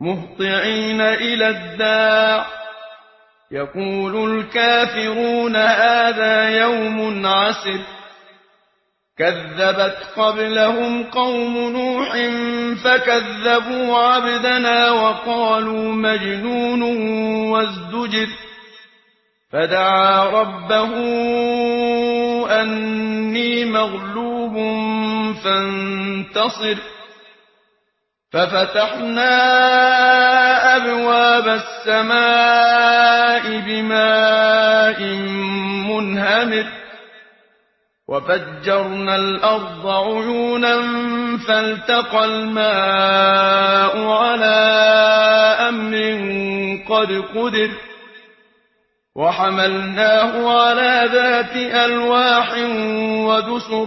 مهطعين إلى الداع. يقول الكافرون هذا يوم عسر. كذبت قبلهم قوم نوح فكذبوا عبدنا وقالوا مجنون وازدجر. فدعا ربه أني مغلوب فانتصر. ففتحنا أبواب السماء بماء منهمر وفجرنا الأرض عيونا فالتقى الماء على أمر قد قدر وحملناه على ذات ألواح ودسر